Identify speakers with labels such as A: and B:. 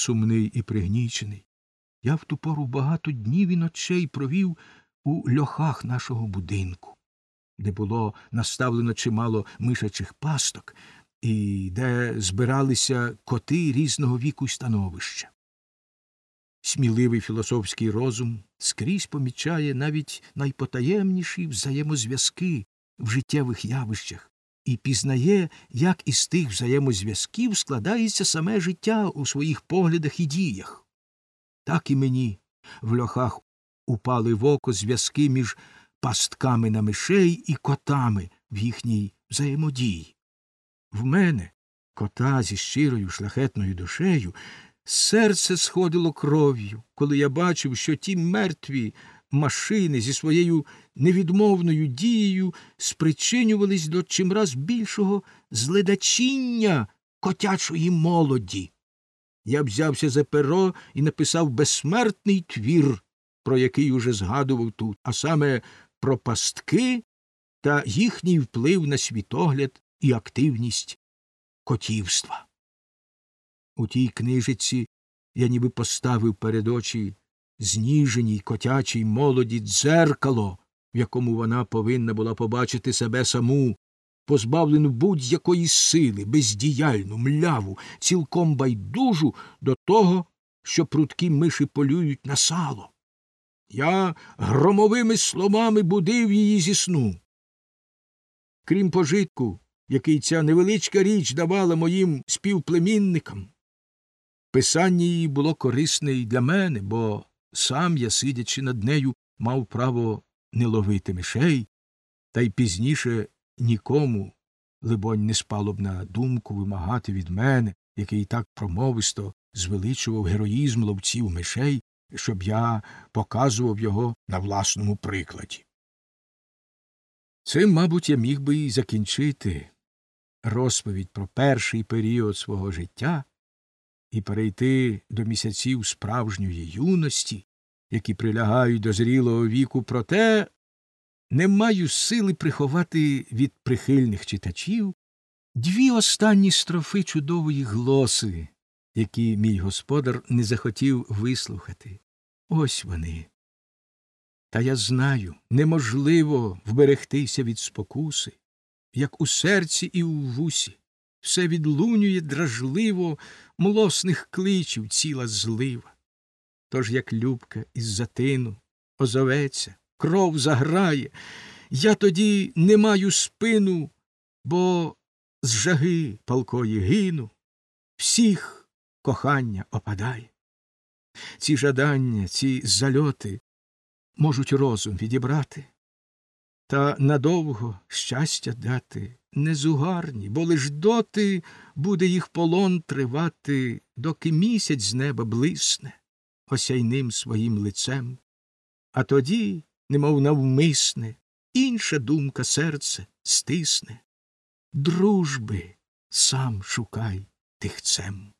A: сумний і пригнічений. Я в ту пору багато днів і ночей провів у льохах нашого будинку, де було наставлено чимало мишачих пасток, і де збиралися коти різного віку й становища. Сміливий філософський розум скрізь помічає навіть найпотаємніші взаємозв'язки в життєвих явищах і пізнає, як із тих взаємозв'язків складається саме життя у своїх поглядах і діях. Так і мені в льохах упали в око зв'язки між пастками на мишей і котами в їхній взаємодії. В мене, кота зі щирою шляхетною душею, серце сходило кров'ю, коли я бачив, що ті мертві машини зі своєю невідмовною дією спричинювались до чимраз більшого зледачіння котячої молоді. Я взявся за перо і написав безсмертний твір, про який уже згадував тут, а саме про пастки та їхній вплив на світогляд і активність котівства. У тій книжиці я ніби поставив перед очі зніженій котячій молоді дзеркало, в якому вона повинна була побачити себе саму, позбавлену будь-якої сили, бездіяльну, мляву, цілком байдужу до того, що прудкі миші полюють на сало. Я громовими словами будив її зі сну. Крім пожитку, який ця невеличка річ давала моїм співплемінникам, писання її було корисне і для мене, бо сам я, сидячи над нею, мав право не ловити мишей, та й пізніше нікому, либонь, не спало б на думку вимагати від мене, який так промовисто звеличував героїзм ловців мишей, щоб я показував його на власному прикладі. Цим, мабуть, я міг би і закінчити розповідь про перший період свого життя і перейти до місяців справжньої юності, які прилягають до зрілого віку, проте не маю сили приховати від прихильних читачів дві останні строфи чудової глоси, які мій господар не захотів вислухати. Ось вони. Та я знаю, неможливо вберегтися від спокуси, як у серці і у вусі, все відлунює дражливо млосних кличів ціла злива. Тож, як любка із затину озоветься, кров заграє, я тоді не маю спину, бо з жаги палкої гину, всіх кохання опадає. Ці жадання, ці зальоти можуть розум відібрати, та надовго щастя дати незугарні, бо лиш доти буде їх полон тривати, доки місяць з неба блисне осяйним своїм лицем, а тоді, немов навмисне, інша думка серце стисне. Дружби сам шукай тихцем.